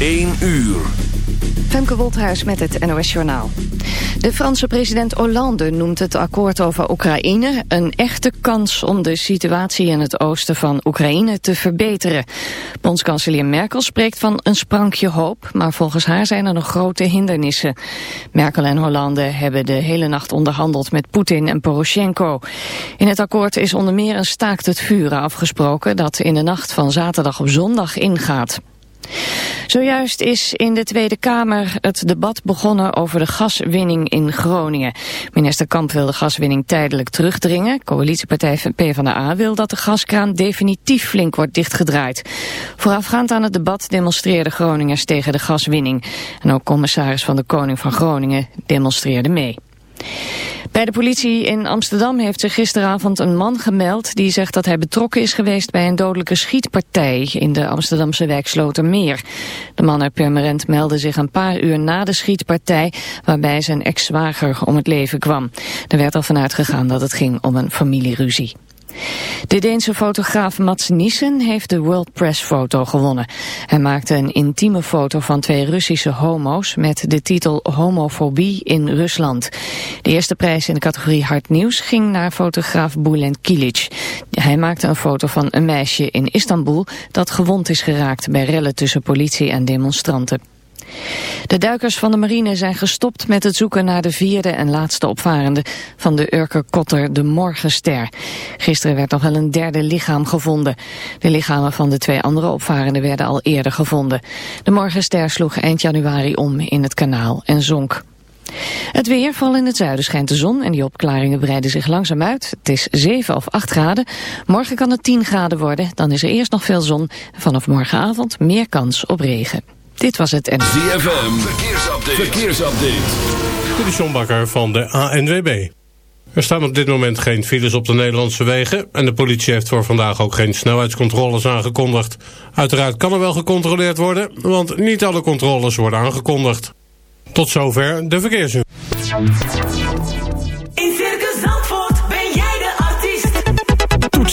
1 uur. Femke Wolthuis met het NOS Journaal. De Franse president Hollande noemt het akkoord over Oekraïne... een echte kans om de situatie in het oosten van Oekraïne te verbeteren. Bondskanselier Merkel spreekt van een sprankje hoop... maar volgens haar zijn er nog grote hindernissen. Merkel en Hollande hebben de hele nacht onderhandeld met Poetin en Poroshenko. In het akkoord is onder meer een staakt het vuren afgesproken... dat in de nacht van zaterdag op zondag ingaat. Zojuist is in de Tweede Kamer het debat begonnen over de gaswinning in Groningen. Minister Kamp wil de gaswinning tijdelijk terugdringen. Coalitiepartij PvdA wil dat de gaskraan definitief flink wordt dichtgedraaid. Voorafgaand aan het debat demonstreerden Groningers tegen de gaswinning. En ook commissaris van de Koning van Groningen demonstreerde mee. Bij de politie in Amsterdam heeft zich gisteravond een man gemeld... die zegt dat hij betrokken is geweest bij een dodelijke schietpartij... in de Amsterdamse wijk Slotermeer. De man uit Purmerend meldde zich een paar uur na de schietpartij... waarbij zijn ex-zwager om het leven kwam. Er werd al vanuit gegaan dat het ging om een familieruzie. De Deense fotograaf Mats Nissen heeft de World Press Foto gewonnen. Hij maakte een intieme foto van twee Russische homo's met de titel Homofobie in Rusland. De eerste prijs in de categorie Hard Nieuws ging naar fotograaf Bulent Kilic. Hij maakte een foto van een meisje in Istanbul dat gewond is geraakt bij rellen tussen politie en demonstranten. De duikers van de marine zijn gestopt met het zoeken naar de vierde en laatste opvarende van de Urker-kotter de Morgenster. Gisteren werd nog wel een derde lichaam gevonden. De lichamen van de twee andere opvarenden werden al eerder gevonden. De Morgenster sloeg eind januari om in het kanaal en zonk. Het weer, vooral in het zuiden schijnt de zon en die opklaringen breiden zich langzaam uit. Het is 7 of 8 graden. Morgen kan het 10 graden worden, dan is er eerst nog veel zon. Vanaf morgenavond meer kans op regen. Dit was het en... ZFM, verkeersupdate. verkeersupdate. Dit Bakker van de ANWB. Er staan op dit moment geen files op de Nederlandse wegen... en de politie heeft voor vandaag ook geen snelheidscontroles aangekondigd. Uiteraard kan er wel gecontroleerd worden... want niet alle controles worden aangekondigd. Tot zover de verkeersinformatie.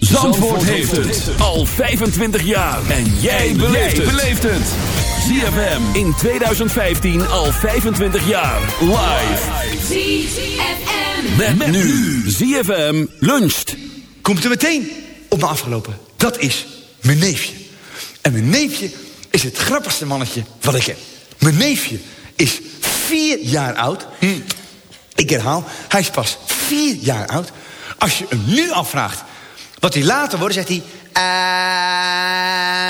Zandvoort, heeft het. al 25 jaar. En jij beleeft het. ZFM in 2015 al 25 jaar. Live. ZFM. Met, met nu. ZFM luncht. Komt er meteen op me afgelopen. Dat is mijn neefje. En mijn neefje is het grappigste mannetje wat ik heb. Mijn neefje is vier jaar oud. Hm. Ik herhaal, hij is pas vier jaar oud. Als je hem nu afvraagt wat hij later wordt, zegt hij...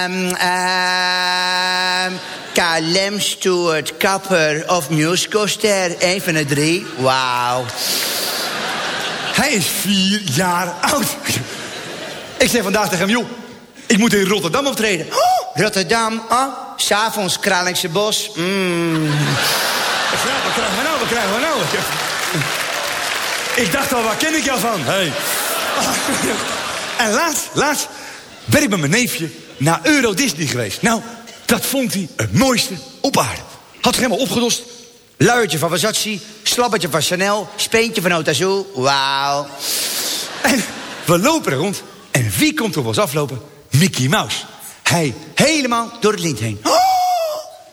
Um, um, KLM Stewart, kapper of musicalster. Een van de drie. Wauw. Hij is vier jaar oud. Ik zei vandaag tegen hem, joh, ik moet in Rotterdam optreden. Rotterdam, oh, s'avonds Kralingse Bos. Mm. Wat krijgen we nou, wat krijgen we nou? Ik dacht al, waar ken ik jou van? Hey. En laatst, laatst ben ik met mijn neefje naar Euro Disney geweest. Nou, dat vond hij het mooiste op aarde. Had zich helemaal opgedost. luiertje van Versace, slabbertje van Chanel, speentje van Otazul. Wauw. En we lopen er rond. En wie komt op ons aflopen? Mickey Mouse. Hij helemaal door het lint heen. Oh!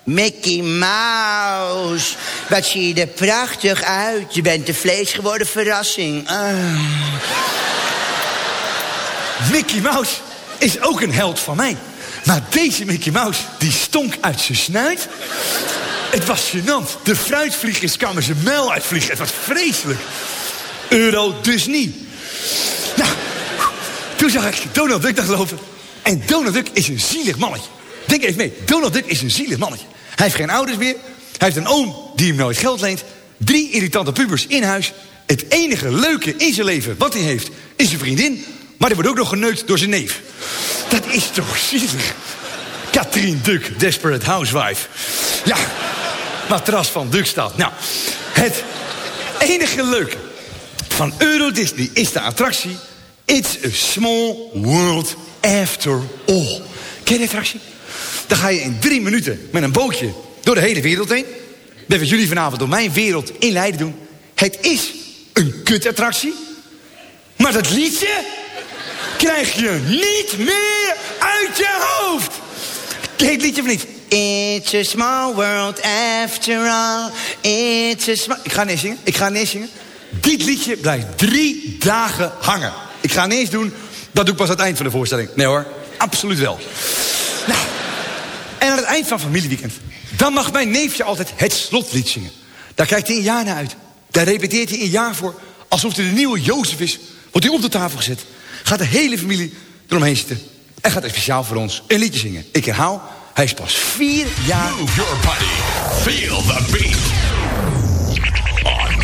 Mickey Mouse, wat zie je er prachtig uit. Je bent de vlees geworden verrassing. Ah. Mickey Mouse is ook een held van mij. Maar deze Mickey Mouse, die stonk uit zijn snuit. Het was gênant. De fruitvliegers kwamen zijn muil uitvliegen. Het was vreselijk. Euro dus niet. Nou, toen zag ik Donald Duck nog lopen. En Donald Duck is een zielig mannetje. Denk even mee. Donald Duck is een zielig mannetje. Hij heeft geen ouders meer. Hij heeft een oom die hem nooit geld leent. Drie irritante pubers in huis. Het enige leuke in zijn leven wat hij heeft is zijn vriendin. Maar hij wordt ook nog geneukt door zijn neef. Dat is toch zielig. Katrien Duck, Desperate Housewife. Ja, matras van Duckstad. Nou, het enige leuke van Euro Disney is de attractie... It's a small world after all. Ken je die attractie? Dan ga je in drie minuten met een bootje door de hele wereld heen. Dat wat jullie vanavond door mijn wereld in Leiden doen. Het is een kutattractie. Maar dat liedje krijg je niet meer uit je hoofd. Het liedje of niet? It's a small world after all. It's a small... Ik ga niet zingen. Ik ga niet zingen. Dit liedje blijft drie dagen hangen. Ik ga niet eens doen. Dat doe ik pas aan het eind van de voorstelling. Nee hoor, absoluut wel. Nou, en aan het eind van familieweekend... dan mag mijn neefje altijd het slotlied zingen. Daar kijkt hij een jaar naar uit. Daar repeteert hij een jaar voor... alsof hij de nieuwe Jozef is. Wordt hij op de tafel gezet. Gaat de hele familie eromheen zitten. En gaat er speciaal voor ons een liedje zingen. Ik herhaal, hij is pas vier jaar... Your. Feel the beat. On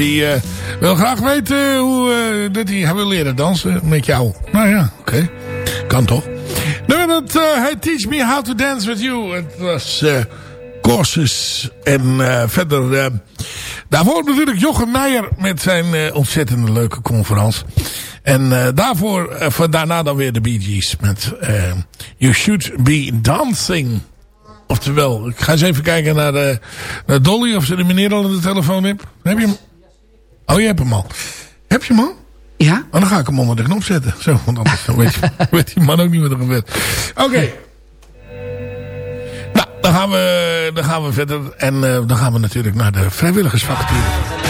Die eh, wil graag weten hoe eh, dat hij, wil leren dansen met jou. Nou ja, oké. Kan toch? Nou, dat eh, hij Teach Me How to Dance With You. Het was eh courses. En eh, verder... eh, daarvoor natuurlijk Jochem Meijer met zijn eh, ontzettende leuke conferentie. En eh, daarvoor, eh, voor daarna dan weer de Bee Gees met eh, You Should Be Dancing. Oftewel, ik ga eens even kijken naar, naar Dolly of ze de meneer al aan de telefoon heeft. Heb je hem? Oh, je hebt hem al. Heb je hem al? Ja. Oh, dan ga ik hem onder de knop zetten. Zo, want anders weet, je, weet die man ook niet wat er gebeurt. Oké. Nou, dan gaan, we, dan gaan we verder. En uh, dan gaan we natuurlijk naar de vrijwilligersvacature.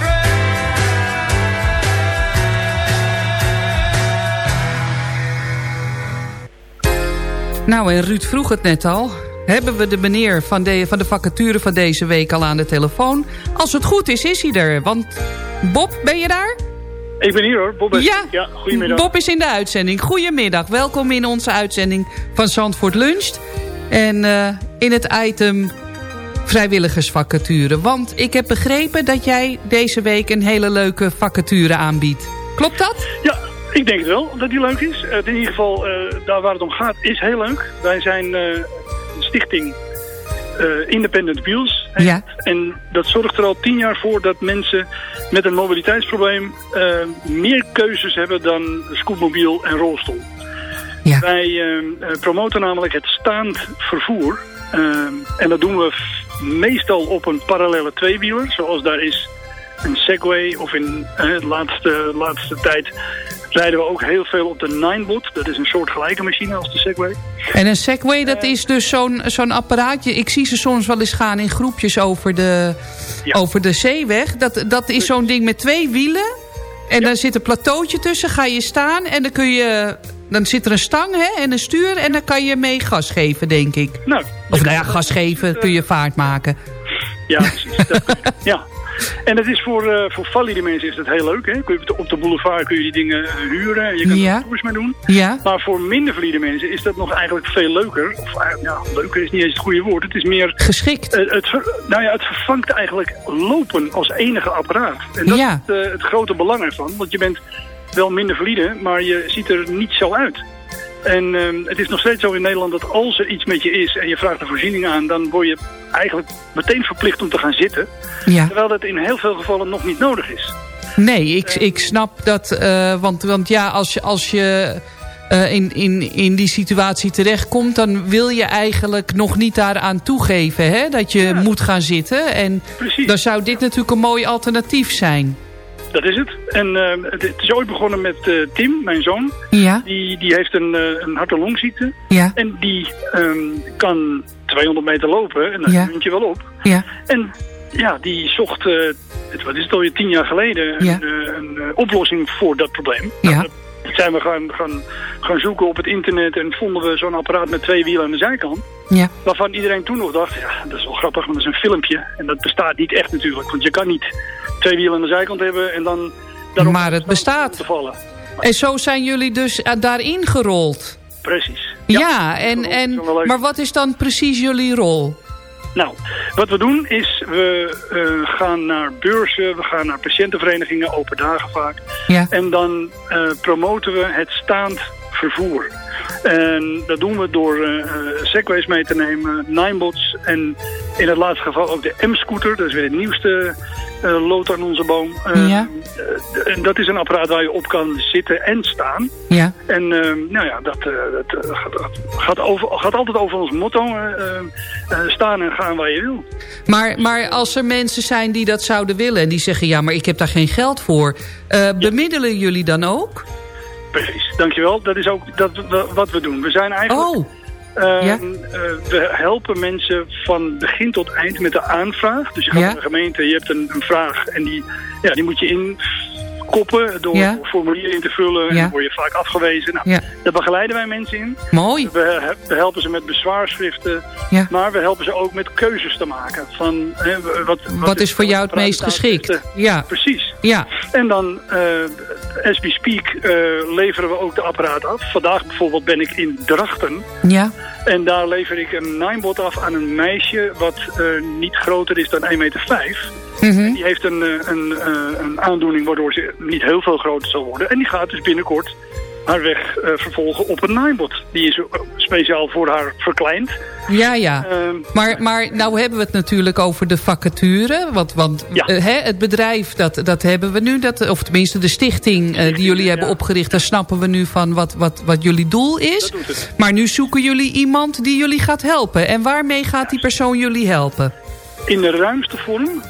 Nou, en Ruud vroeg het net al. Hebben we de meneer van de, van de vacature van deze week al aan de telefoon? Als het goed is, is hij er. Want Bob, ben je daar? Ik ben hier hoor, Bob. is- Ja, ja goedemiddag. Bob is in de uitzending. Goedemiddag, welkom in onze uitzending van Zandvoort Luncht. En eh, in het item vrijwilligersvacature. Want ik heb begrepen dat jij deze week een hele leuke vacature aanbiedt. Klopt dat? Ja, ik denk het wel dat die leuk is. In ieder geval, eh, daar waar het om gaat, is heel leuk. Wij zijn eh, een stichting eh, Independent Wheels. Ja. En dat zorgt er al tien jaar voor dat mensen met een mobiliteitsprobleem meer keuzes hebben dan scootmobiel en rolstoel. Ja. Wij eh, eh, promoten namelijk het staand vervoer. Eh, en dat doen we meestal op een parallele tweewieler, zoals daar is een Segway. Of in de laatste, laatste tijd rijden we ook heel veel op de Ninebot. Dat is een soort gelijke machine als de Segway. En een Segway, dat is dus zo'n zo'n apparaatje. Ik zie ze soms wel eens gaan in groepjes over de, over de zeeweg. Dat, dat is zo'n ding met twee wielen. En daar zit een plateautje tussen. Ga je staan en dan kun je... Dan zit er een stang hè, en een stuur en dan kan je mee gas geven, denk ik. Nou, Of nou ja, gas geven, kun je vaart maken. Ja, precies. Ja. En dat is voor, eh, voor valide mensen is dat heel leuk. Hè? Kun je, op de boulevard kun je die dingen eh, huren. En je kan Ja. er tours mee doen. Ja. Maar voor minder valide mensen is dat nog eigenlijk veel leuker. Of eigenlijk, ja, leuker is niet eens het goede woord. Het is meer... Geschikt. eh, het, ver- nou ja, het vervangt eigenlijk lopen als enige apparaat. En dat Ja. is eh, het grote belang ervan. Want je bent wel minder valide, maar je ziet er niet zo uit. En ehm, het is nog steeds zo in Nederland dat als er iets met je is en je vraagt een voorziening aan, dan word je eigenlijk meteen verplicht om te gaan zitten. Ja. Terwijl dat in heel veel gevallen nog niet nodig is. Nee, ik, ik snap dat. eh, want, want ja, als je, als je eh, in, in, in die situatie terechtkomt... dan wil je eigenlijk nog niet daaraan toegeven hè, dat je moet gaan zitten. En dan zou dit natuurlijk een mooi alternatief zijn. Dat is het. En ehm, het, is ooit begonnen met eh, Tim, mijn zoon. Ja. Die, die heeft een, eh, een hart- en longziekte. Ja. En die ehm, kan 200 meter lopen en dan Ja. je wel op. Ja. En ja, die zocht, eh, het, wat is het alweer, tien jaar geleden, Ja. een, eh, een eh, oplossing voor dat probleem. Ja. Nou, zijn we gaan, gaan, gaan zoeken op het internet en vonden we zo'n apparaat met twee wielen aan de zijkant. Ja. Waarvan iedereen toen nog dacht, ja, dat is wel grappig, want dat is een filmpje. En dat bestaat niet echt natuurlijk, want je kan niet twee wielen aan de zijkant hebben en dan... Maar het bestaat. Te vallen. En zo zijn jullie dus eh, daarin gerold. Precies. Ja, en, en, maar wat is dan precies jullie rol? Nou, wat we doen is, we eh, gaan naar beurzen, we gaan naar patiëntenverenigingen, open dagen vaak. Ja. En dan eh, promoten we het staand vervoer. En dat doen we door eh, eh, segways mee te nemen, Ninebots en in het laatste geval ook de M-scooter. Dat is weer het nieuwste eh lood aan onze boom. Eh, Ja. en dat is een apparaat waar je op kan zitten en staan. Ja. En eh, nou ja, dat, dat gaat, gaat, over, gaat altijd over ons motto. staan en gaan waar je wil. Maar, maar als er mensen zijn die dat zouden willen... en die zeggen, ja, maar ik heb daar geen geld voor... bemiddelen jullie dan ook? Precies, dankjewel. Dat is ook dat, wat we doen. We zijn eigenlijk... Oh. eh, Ja. eh, we helpen mensen van begin tot eind met de aanvraag. Dus je gaat Ja. naar de gemeente, je hebt een, een vraag en die, ja, die moet je inkoppen door Ja. formulieren in te vullen. En dan word je vaak afgewezen. Nou. Daar begeleiden wij mensen in. Mooi. We, we helpen ze met bezwaarschriften, maar we helpen ze ook met keuzes te maken. Van, hè, wat, wat, Wat is voor jou het meest geschikt? Ja. Precies. Ja. En dan, eh as we speak, eh, leveren we ook de apparaat af. Vandaag bijvoorbeeld ben ik in Drachten. Ja. En daar lever ik een Ninebot af aan een meisje wat eh, niet groter is dan 1,5 meter. Mhm. En die heeft een, eh, een, eh, een aandoening waardoor ze niet heel veel groter zal worden. En die gaat dus binnenkort haar weg eh, vervolgen op een Ninebot. Die is speciaal voor haar verkleind. Ja, ja. Ehm, Maar, maar nou hebben we het natuurlijk over de vacature. Want, want eh, hè, het bedrijf, dat, dat hebben we nu. Dat, of tenminste de stichting eh, die jullie hebben opgericht. Daar snappen we nu van wat, wat, wat jullie doel is. Maar nu zoeken jullie iemand die jullie gaat helpen. En waarmee gaat die persoon jullie helpen? in de ruimste vorm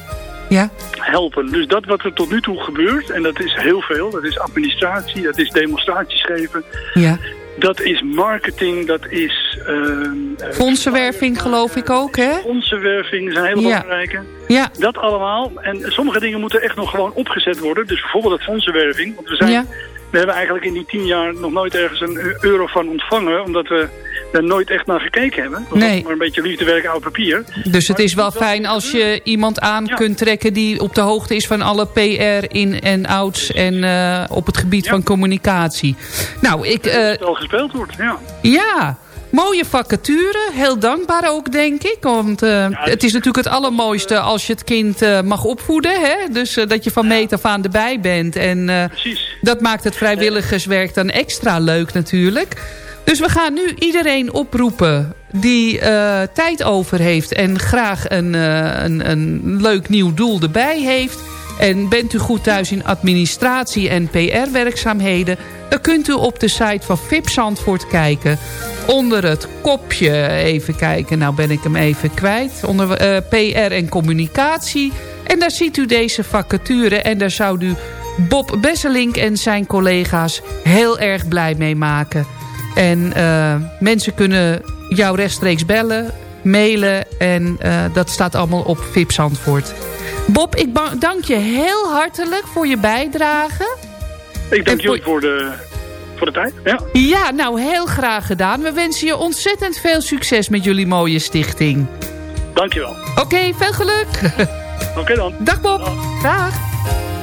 Ja. helpen. Dus dat wat er tot nu toe gebeurt, en dat is heel veel. Dat is administratie, dat is demonstraties geven. Ja. Dat is marketing, dat is... ehm, eh, Fondsenwerving geloof ik ook, hè? Fondsenwerving is een hele Ja. belangrijke. Ja. Dat allemaal. En sommige dingen moeten echt nog gewoon opgezet worden. Dus bijvoorbeeld het fondsenwerving. Want we, zijn, Ja. we hebben eigenlijk in die tien jaar nog nooit ergens een euro van ontvangen. Omdat we er nooit echt naar gekeken hebben. Dat Nee. maar een beetje liefdewerk oud papier. Dus het is wel fijn als je iemand aan kunt trekken... die op de hoogte is van alle PR in en outs... en eh, op het gebied van communicatie. Nou, ik... eh, Het al gespeeld wordt, ja. ja, mooie vacature. Heel dankbaar ook, denk ik. Want eh, het is natuurlijk het allermooiste als je het kind eh, mag opvoeden. Hè? Dus eh, dat je van meet af aan erbij bent. En eh, dat maakt het vrijwilligerswerk dan extra leuk natuurlijk. Dus we gaan nu iedereen oproepen die eh, tijd over heeft... en graag een, eh, een, een leuk nieuw doel erbij heeft... En bent u goed thuis in administratie en PR-werkzaamheden... dan kunt u op de site van VIP Zandvoort kijken. Onder het kopje, even kijken, nou ben ik hem even kwijt. Onder eh, PR en communicatie. En daar ziet u deze vacature. En daar zou u Bob Besselink en zijn collega's heel erg blij mee maken. En eh, mensen kunnen jou rechtstreeks bellen, mailen. En eh, dat staat allemaal op VIP Zandvoort. Bob, ik dank je heel hartelijk voor je bijdrage. Ik dank jullie voor de, voor de tijd. Ja. Ja, nou heel graag gedaan. We wensen je ontzettend veel succes met jullie mooie stichting. Dankjewel. Oké, veel geluk. Oké dan. Dag Bob. Dag. is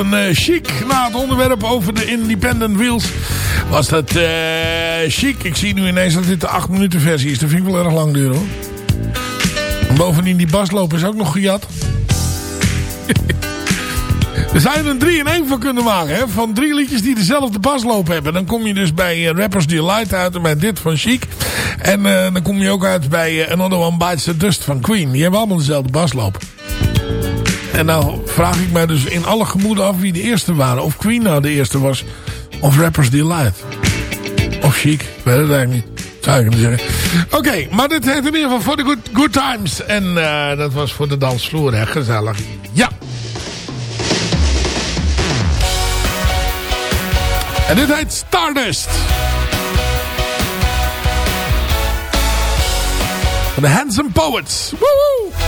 een eh, chic na het onderwerp over de Independent Wheels. Was dat eh, chic. Ik zie nu ineens dat dit de 8 minuten versie is. Dat vind ik wel erg lang duren hoor. En bovendien die basloop is ook nog gejat. Zou je er een 3 in 1 van kunnen maken. Hè? Van drie liedjes die dezelfde basloop hebben. Dan kom je dus bij eh, Rappers Delight uit. En bij dit van Chic. En dan kom je ook uit bij Another One Bites the Dust van Queen. Die hebben allemaal dezelfde basloop. En nou vraag ik mij dus in alle gemoeden af wie de eerste waren. Of Queen nou de eerste was. Of Rappers Delight. Of Chic. Weet het eigenlijk niet. Zou ik kunnen zeggen. Oké, maar dit heet in ieder geval voor de good, good Times. En eh, dat was voor de dansvloer. Hè? Gezellig. Ja. En dit heet Stardust. Van de Handsome Poets. Woehoe!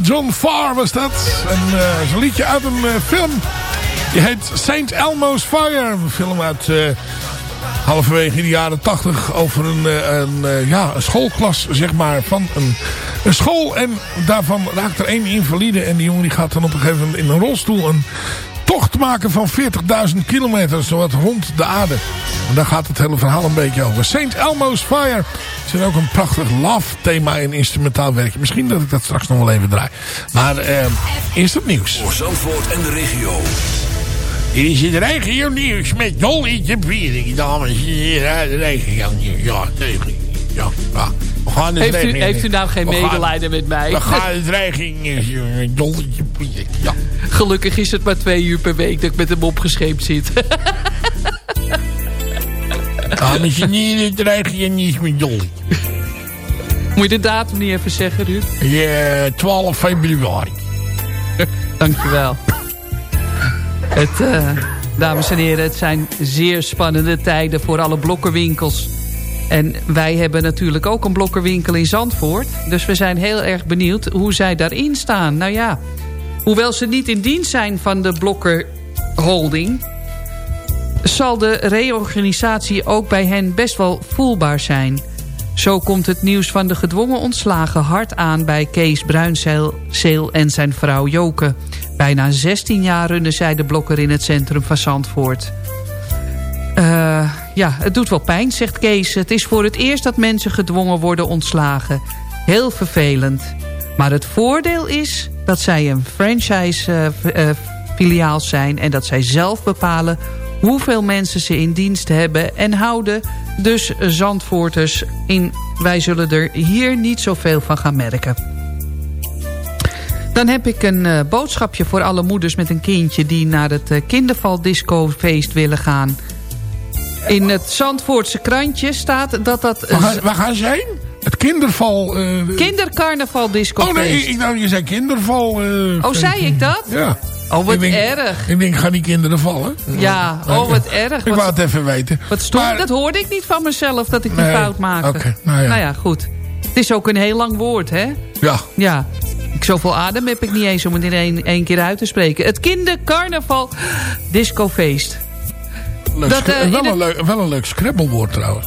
John Farr was dat. En eh, zo'n liedje uit een eh, film. Die heet St. Elmo's Fire. Een film uit eh, halverwege de jaren tachtig over een, een, ja, een schoolklas zeg maar, van een, een school. En daarvan raakt er één invalide. En die jongen die gaat dan op een gegeven moment in een rolstoel een tocht maken van 40.000 kilometer. Zowat rond de aarde. En daar gaat het hele verhaal een beetje over. St. Elmo's Fire. Zit ook een prachtig love thema in instrumentaal werkje. Misschien dat ik dat straks nog wel even draai. Maar eh, eerst het nieuws. Voor Zandvoort en de regio. Dit is het regio nieuws met Dolly de Viering, dames en heren. uit de regio nieuws. Ja, tegen. Ja, ja. We gaan het Heeft u, heeft u nou geen we gaan- medelijden met mij? We gaan het regio Dolly de Viering. Ja. Gelukkig is het maar twee uur per week dat ik met hem opgescheept zit. Dames en heren, regio nieuws met Dolly. Moet je de datum niet even zeggen, Ruud? Ja, 12 februari. Dankjewel. Het, eh, dames en heren, het zijn zeer spannende tijden voor alle blokkerwinkels. En wij hebben natuurlijk ook een blokkerwinkel in Zandvoort. Dus we zijn heel erg benieuwd hoe zij daarin staan. Nou ja, hoewel ze niet in dienst zijn van de blokkerholding... zal de reorganisatie ook bij hen best wel voelbaar zijn... Zo komt het nieuws van de gedwongen ontslagen hard aan bij Kees Bruinzeel en zijn vrouw Joke. Bijna 16 jaar runnen zij de blokker in het centrum van Zandvoort. Eh, ja, het doet wel pijn, zegt Kees. Het is voor het eerst dat mensen gedwongen worden ontslagen. Heel vervelend. Maar het voordeel is dat zij een franchise-filiaal zijn... en dat zij zelf bepalen hoeveel mensen ze in dienst hebben... en houden dus Zandvoorters in... wij zullen er hier niet zoveel van gaan merken. Dan heb ik een eh, boodschapje voor alle moeders met een kindje... die naar het uh, kindervaldiscofeest willen gaan. In het Zandvoortse krantje staat dat dat... Waar, ga- waar gaan ze heen? Het kinderval... eh, Kindercarnaval Oh nee, ik dacht je zei kinderval. Oh, zei ik dat? Ja. Oh, wat Ik denk- erg. Ik denk, gaan die kinderen vallen? Ja, oh, wat erg. Ik wou het even weten. wat stom, dat hoorde ik niet van mezelf, dat ik die Nee, fout maakte. oké, nou ja. goed. Het is ook een heel lang woord, hè? Ja. Ja. Ik, zoveel adem heb ik niet eens om het in één, één keer uit te spreken. Het kindercarnaval discofeest. Leuk, Dat, in wel, een leuk, wel een leuk scrabblewoord trouwens.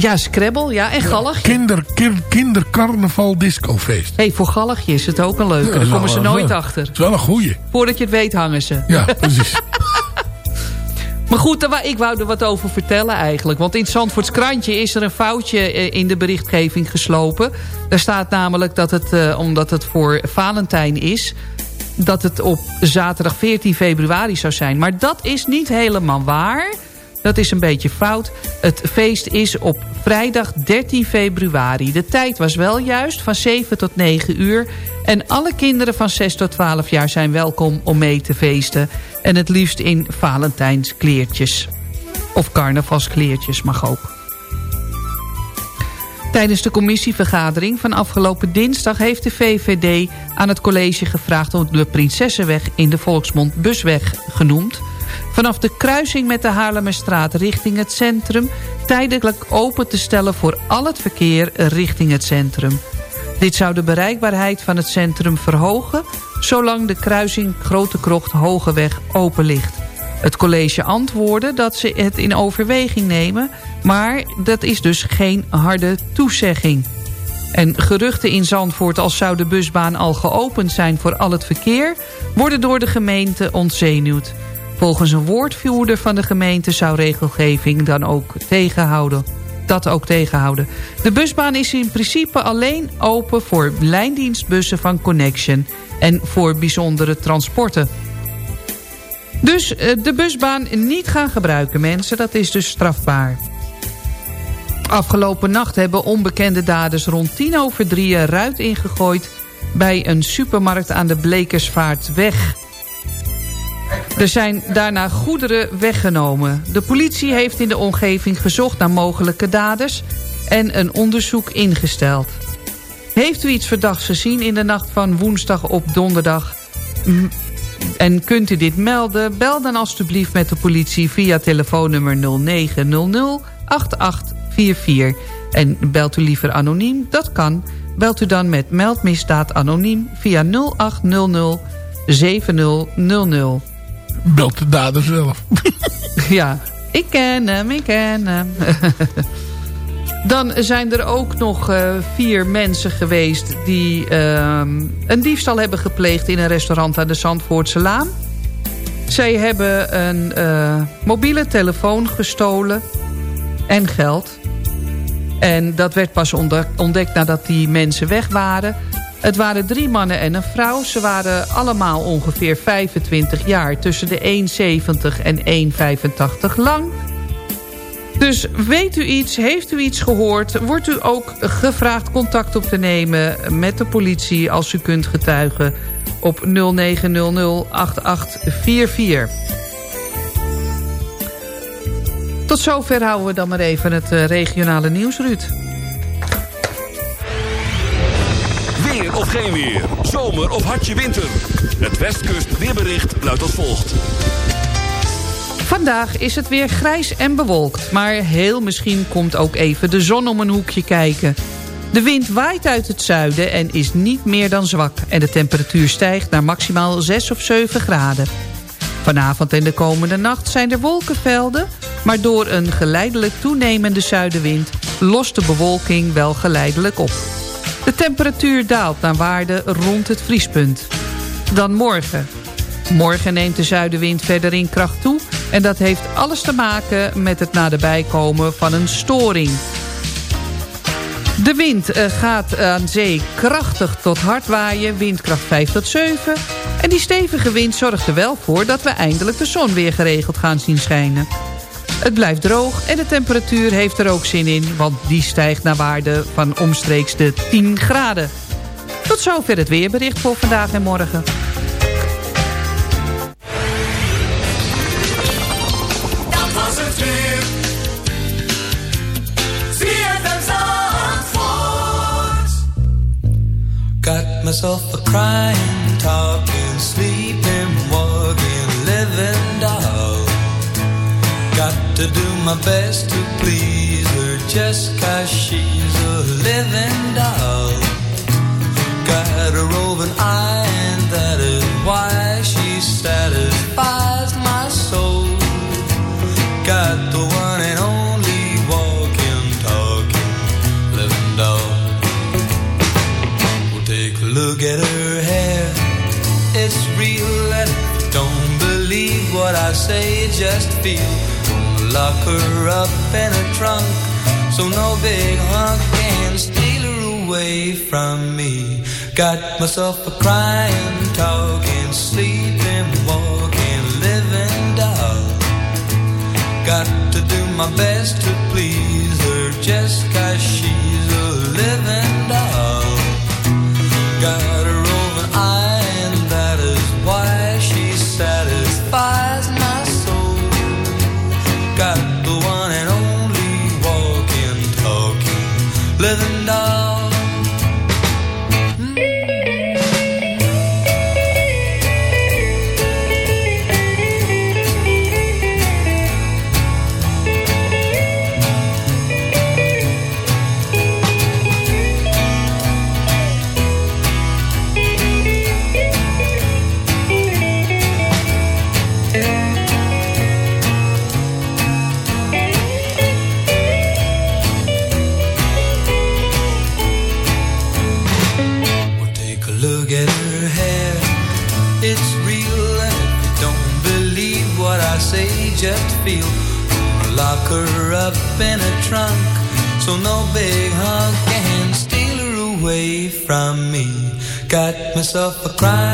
Ja, scrabble, ja, en gallig. Kinder, kin, kindercarnaval discofeest. Hé, hey, voor galligje is het ook een leuke. Ja, Daar is komen ze nooit dat achter. is wel een goeie. Voordat je het weet hangen ze. Ja, precies. Maar goed, wou- ik wou er wat over vertellen eigenlijk. Want in het Zandvoorts krantje is er een foutje eh, in de berichtgeving geslopen. Daar staat namelijk dat het, eh, omdat het voor Valentijn is... dat het op zaterdag 14 februari zou zijn. Maar dat is niet helemaal waar. Dat is een beetje fout. Het feest is op vrijdag 13 februari. De tijd was wel juist, van 7 tot 9 uur. En alle kinderen van 6 tot 12 jaar zijn welkom om mee te feesten. En het liefst in Valentijnskleertjes. Of carnavalskleertjes mag ook. Tijdens de commissievergadering van afgelopen dinsdag... heeft de VVD aan het college gevraagd om de Prinsessenweg... in de volksmond Busweg genoemd... vanaf de kruising met de Haarlemmerstraat richting het centrum... tijdelijk open te stellen voor al het verkeer richting het centrum. Dit zou de bereikbaarheid van het centrum verhogen... zolang de kruising Grote Krocht Hogeweg open ligt. Het college antwoordde dat ze het in overweging nemen... maar dat is dus geen harde toezegging. En geruchten in Zandvoort als zou de busbaan al geopend zijn voor al het verkeer... worden door de gemeente ontzenuwd. Volgens een woordvoerder van de gemeente zou regelgeving dan ook tegenhouden. Dat ook tegenhouden. De busbaan is in principe alleen open voor lijndienstbussen van Connection... en voor bijzondere transporten. Dus eh, de busbaan niet gaan gebruiken, mensen. Dat is dus strafbaar. Afgelopen nacht hebben onbekende daders rond tien over drie een ruit ingegooid... bij een supermarkt aan de Blekersvaartweg. Er zijn daarna goederen weggenomen. De politie heeft in de omgeving gezocht naar mogelijke daders... en een onderzoek ingesteld. Heeft u iets verdachts gezien in de nacht van woensdag op donderdag... En kunt u dit melden? Bel dan alstublieft met de politie via telefoonnummer 0900 8844. En belt u liever anoniem? Dat kan. Belt u dan met meldmisdaad anoniem via 0800 7000. Belt de dader zelf. ja, ik ken hem, ik ken hem. Dan zijn er ook nog uh, vier mensen geweest... die uh, een diefstal hebben gepleegd in een restaurant aan de Zandvoortse Laan. Zij hebben een uh, mobiele telefoon gestolen en geld. En dat werd pas ontdekt nadat die mensen weg waren. Het waren drie mannen en een vrouw. Ze waren allemaal ongeveer 25 jaar. Tussen de 1,70 en 1,85 lang. Dus weet u iets, heeft u iets gehoord... wordt u ook gevraagd contact op te nemen met de politie... als u kunt getuigen op 0900 8844. Tot zover houden we dan maar even het uh, regionale nieuws, Ruud. Geen weer, zomer of hartje winter. Het Westkust weerbericht luidt als volgt. Vandaag is het weer grijs en bewolkt. Maar heel misschien komt ook even de zon om een hoekje kijken. De wind waait uit het zuiden en is niet meer dan zwak. En de temperatuur stijgt naar maximaal 6 of 7 graden. Vanavond en de komende nacht zijn er wolkenvelden... maar door een geleidelijk toenemende zuidenwind... lost de bewolking wel geleidelijk op. De temperatuur daalt naar waarde rond het vriespunt. Dan morgen. Morgen neemt de zuidenwind verder in kracht toe... en dat heeft alles te maken met het naderbij komen van een storing... De wind eh, gaat aan zee krachtig tot hard waaien, windkracht 5 tot 7. En die stevige wind zorgt er wel voor dat we eindelijk de zon weer geregeld gaan zien schijnen. Het blijft droog en de temperatuur heeft er ook zin in... want die stijgt naar waarde van omstreeks de 10 graden. Tot zover het weerbericht voor vandaag en morgen. Dat was het weer. Got myself a crying, talking, sleeping, to do my best to please her just cause she's a living doll. Got a roving eye and that is why she satisfies my soul. Got the one and only walking, talking, living doll. Well, take a look at her hair. It's real and don't believe what I say, just feel. Lock her up in a trunk so no big hunk can steal her away from me. Got myself a crying, talking, sleeping, walking, living doll. Got to do my best to please Got myself a crying,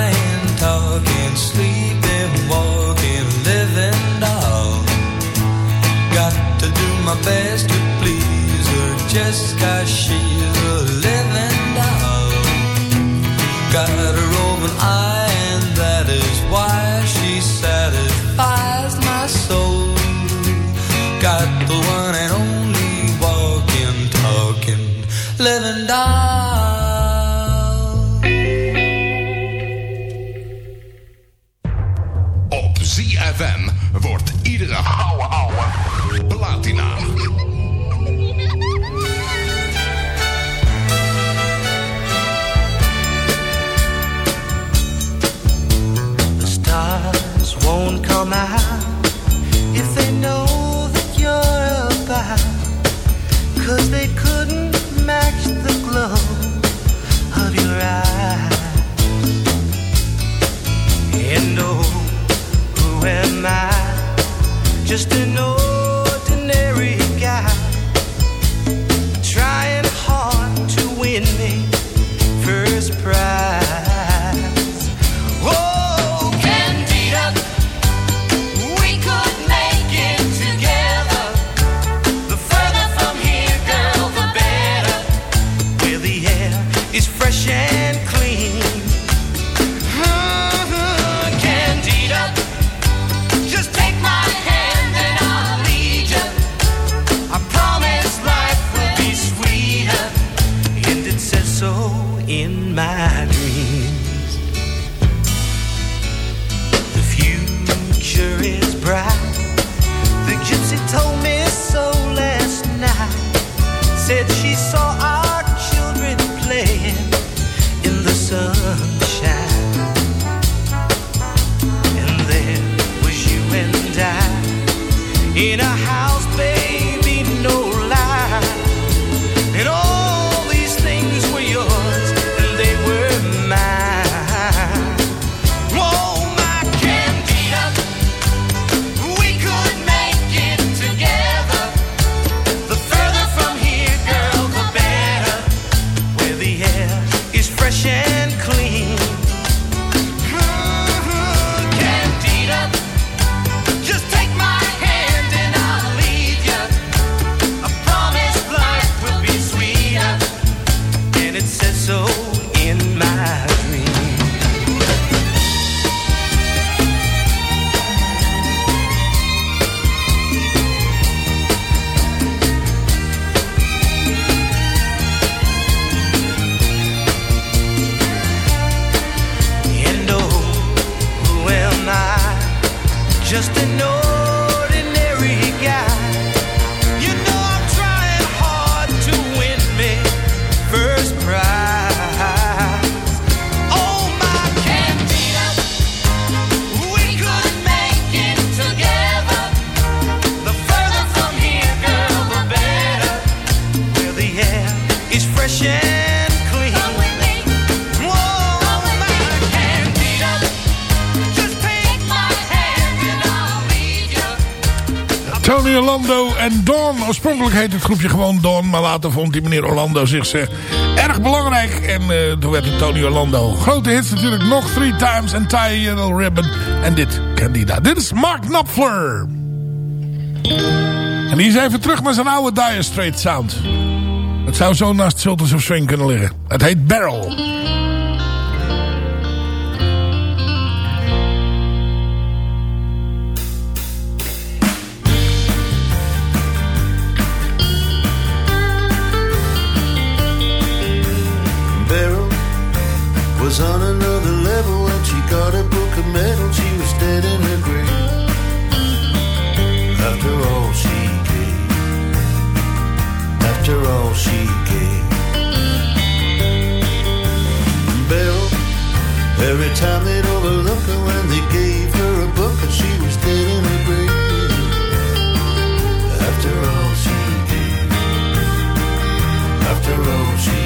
en Dawn. Oorspronkelijk heet het groepje gewoon Dawn. Maar later vond die meneer Orlando zich eh, erg belangrijk. En eh, toen werd het Tony Orlando. Grote hits natuurlijk nog Three Times en Tie Little Ribbon. En dit, Candida. Dit is Mark Knopfler. En die is even terug naar zijn oude Dire Straits sound. Het zou zo naast Sultans of Swing kunnen liggen. Het heet Barrel. Was on another level when she got a book of medal. She was dead in her grave. After all she gave, after all she gave. Beryl, every time they'd overlook her when they gave her a book and she was dead in her grave. After all she gave, after all she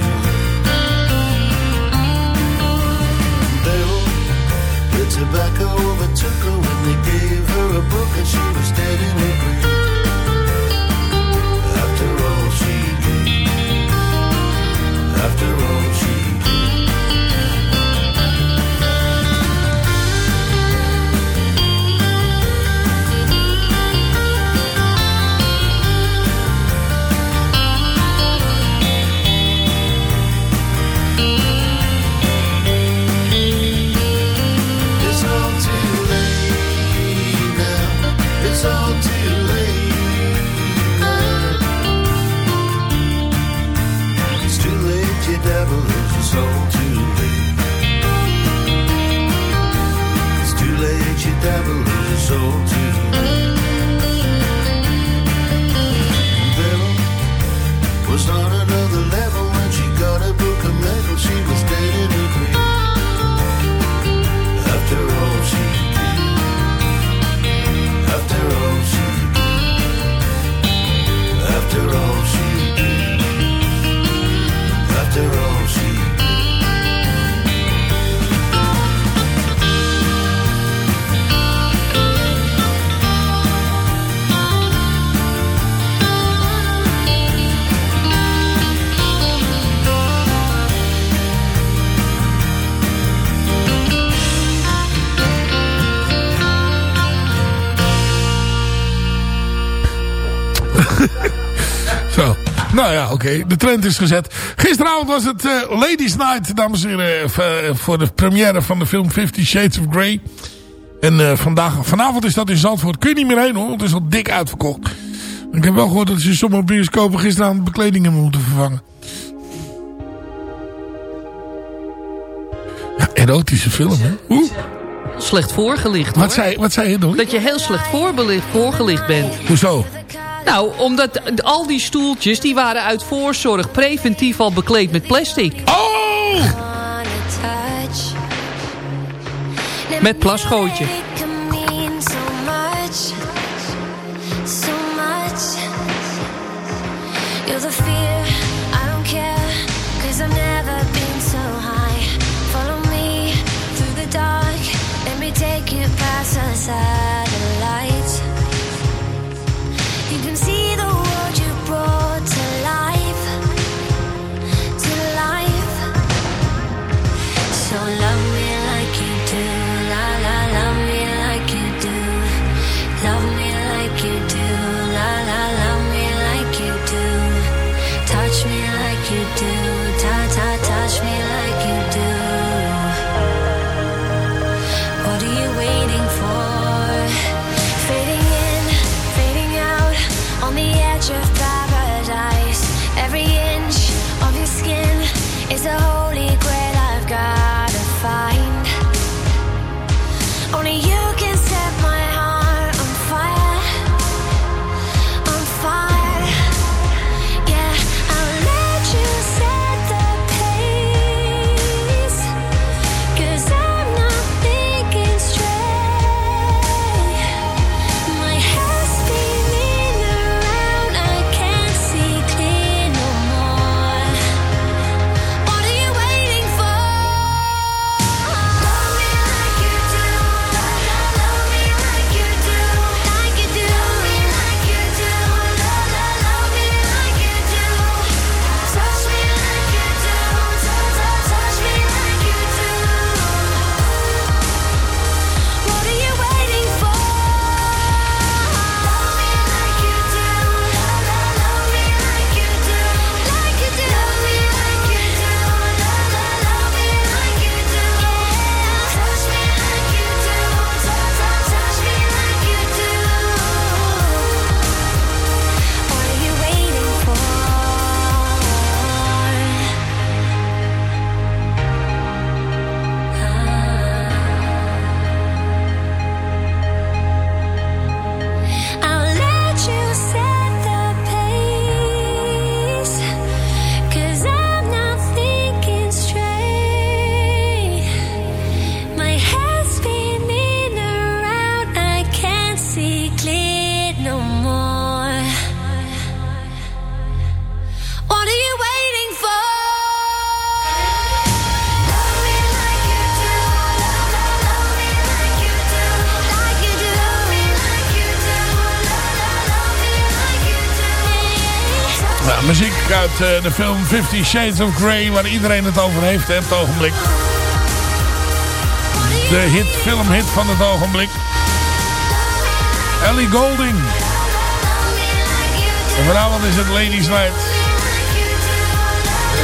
Nou, oké. De trend is gezet. Gisteravond was het uh, Ladies Night, dames en heren. Eh, eh, voor de première van de film Fifty Shades of Grey. En vandaag, vanavond is dat in Zandvoort. Kun je niet meer heen hoor, het is al dik uitverkocht. Ik heb wel gehoord dat ze sommige bioscopen gisteravond bekleding hebben moeten vervangen. Ja, erotische film, hè? Oeh. Slecht voorgelicht, hoor. Wat zei, wat zei je dan? Dat je heel slecht voorbelicht, voorgelicht bent. Hoezo? Nou, omdat al die stoeltjes, die waren uit voorzorg preventief al bekleed met plastic. Oh! Met plasgootje. Take you past the side de film Fifty Shades of Grey... waar iedereen het over heeft hè, op het ogenblik. De hit, filmhit van het ogenblik. Ellie Golding. En vanavond is het Ladies Night.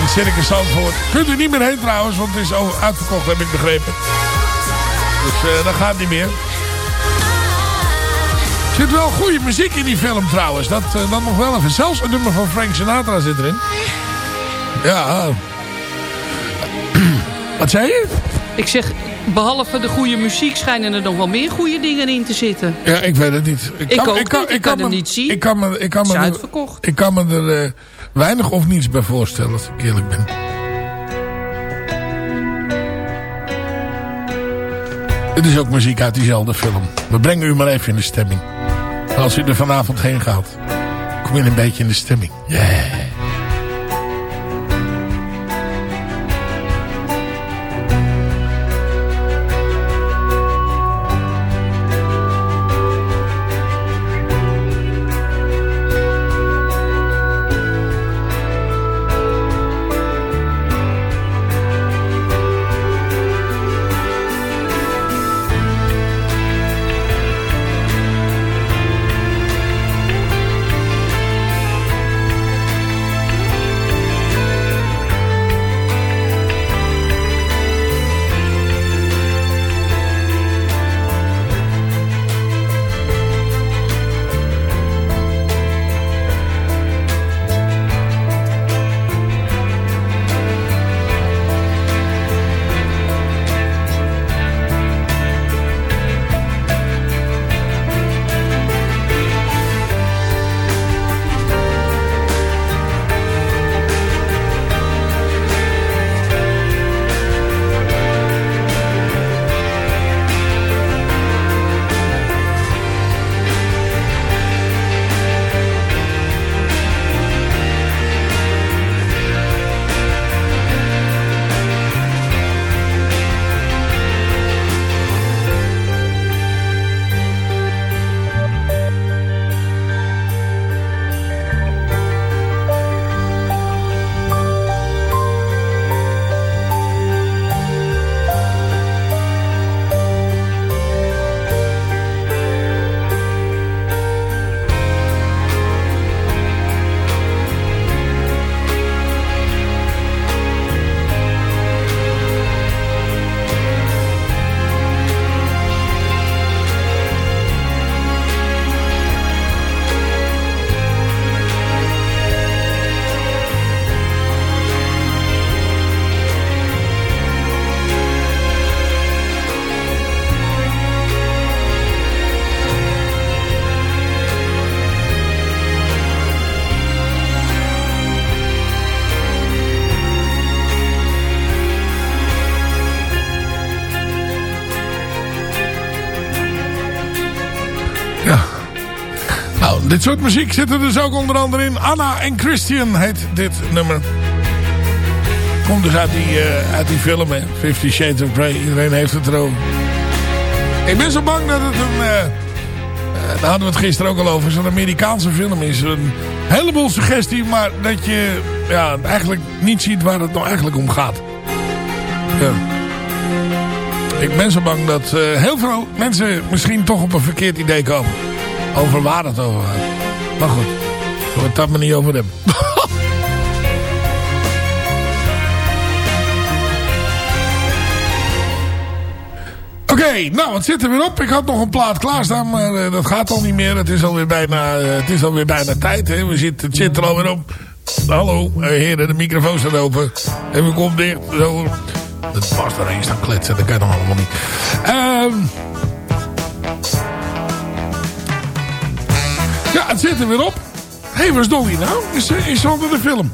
En Circus Zandvoort. Kunt u niet meer heen trouwens, want het is uitverkocht, heb ik begrepen. Dus eh, dat gaat niet meer zit wel goede muziek in die film trouwens. Dat, eh, dat nog wel even. Zelfs een nummer van Frank Sinatra zit erin. Ja. Wat zei je? Ik zeg, behalve de goede muziek schijnen er nog wel meer goede dingen in te zitten. Ja, ik weet het niet. Ik, kan, kan, niet, het niet zien. Ik kan me, ik kan me uitverkocht. Ik kan me er eh, weinig of niets bij voorstellen, als ik eerlijk ben. Dit is ook muziek uit diezelfde film. We brengen u maar even in de stemming. Als u er vanavond heen gaat, kom je een beetje in de stemming. Dit soort muziek zit er dus ook onder andere in. Anna en Christian heet dit nummer. Komt dus uit die, eh, uit die film, hè. Fifty Shades of Grey. Iedereen heeft het erover. Ik ben zo bang dat het een... eh, daar hadden we het gisteren ook al over. Zo'n Amerikaanse film is. Een heleboel suggestie, maar dat je ja, eigenlijk niet ziet waar het nou eigenlijk om gaat. Ja. Ik ben zo bang dat heel veel mensen misschien toch op een verkeerd idee komen. Over waar het over. Maar goed, we het daar maar niet over hebben. Oké, nou het zit er weer op. Ik had nog een plaat klaarstaan, maar eh, dat gaat al niet meer. Het is alweer bijna, eh, het is alweer bijna tijd. Hè. We zitten, het zit er alweer op. Hallo, eh, heren, de microfoon staat open. En we komen dicht. Zo. Dat was er eens staan kletsen, dat kan allemaal niet. Ehm ja, het zit er weer op. Hé, hey, waar is Dolly nou? Is, ze- is onder de film?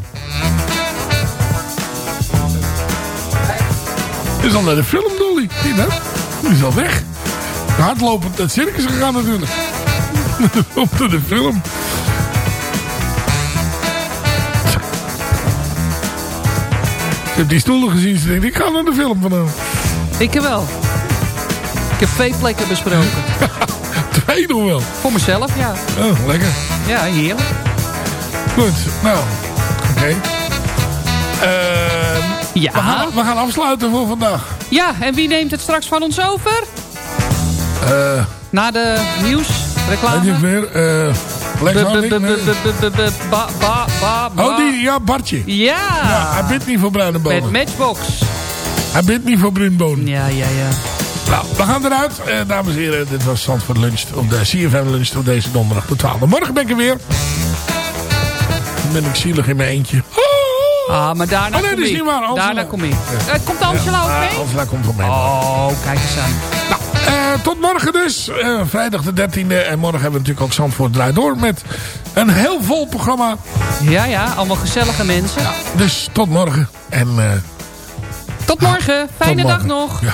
Is al naar de film, Dolly. Zie dat? Die is al weg. Hardlopend het circus gegaan natuurlijk. Onder de film. Ik heb die stoelen gezien. Ze denkt, ik ga naar de film vanavond. Ik wel. Ik heb twee plekken besproken. Twee nog wel. Voor mezelf, ja. Oh, lekker. Ja, heerlijk. Goed, nou, oké. Ehm, Ja. we, gaan, we gaan afsluiten voor vandaag. Ja, en wie neemt het straks van ons over? Eh, Na de nieuws, reclame. weet je weer? Lex Oh, die, ja, Bartje. Ja. Ja, hij bidt niet voor bruine bonen. Met Matchbox. Hij bidt niet voor bruinbonen. Ja, ja, ja. Nou, we gaan eruit. Eh, dames en heren, dit was Zandvoort Lunch. Op de CFM Lunch op deze donderdag de 12e. Morgen ben ik er weer. Dan ben ik zielig in mijn eentje. Ah, maar daarna Oh, nee, kom dat is ik. niet waar. Angela. Daarna kom ik. Eh, komt Angela ook Ja, mee? Angela komt wel mee. Oh, kijk eens aan. Nou, eh, tot morgen dus. Eh, vrijdag de 13e. En morgen hebben we natuurlijk ook Zandvoort draait door. Met een heel vol programma. Ja, ja, allemaal gezellige mensen. Dus tot morgen. En eh, Tot morgen. Fijne tot dag nog. Ja.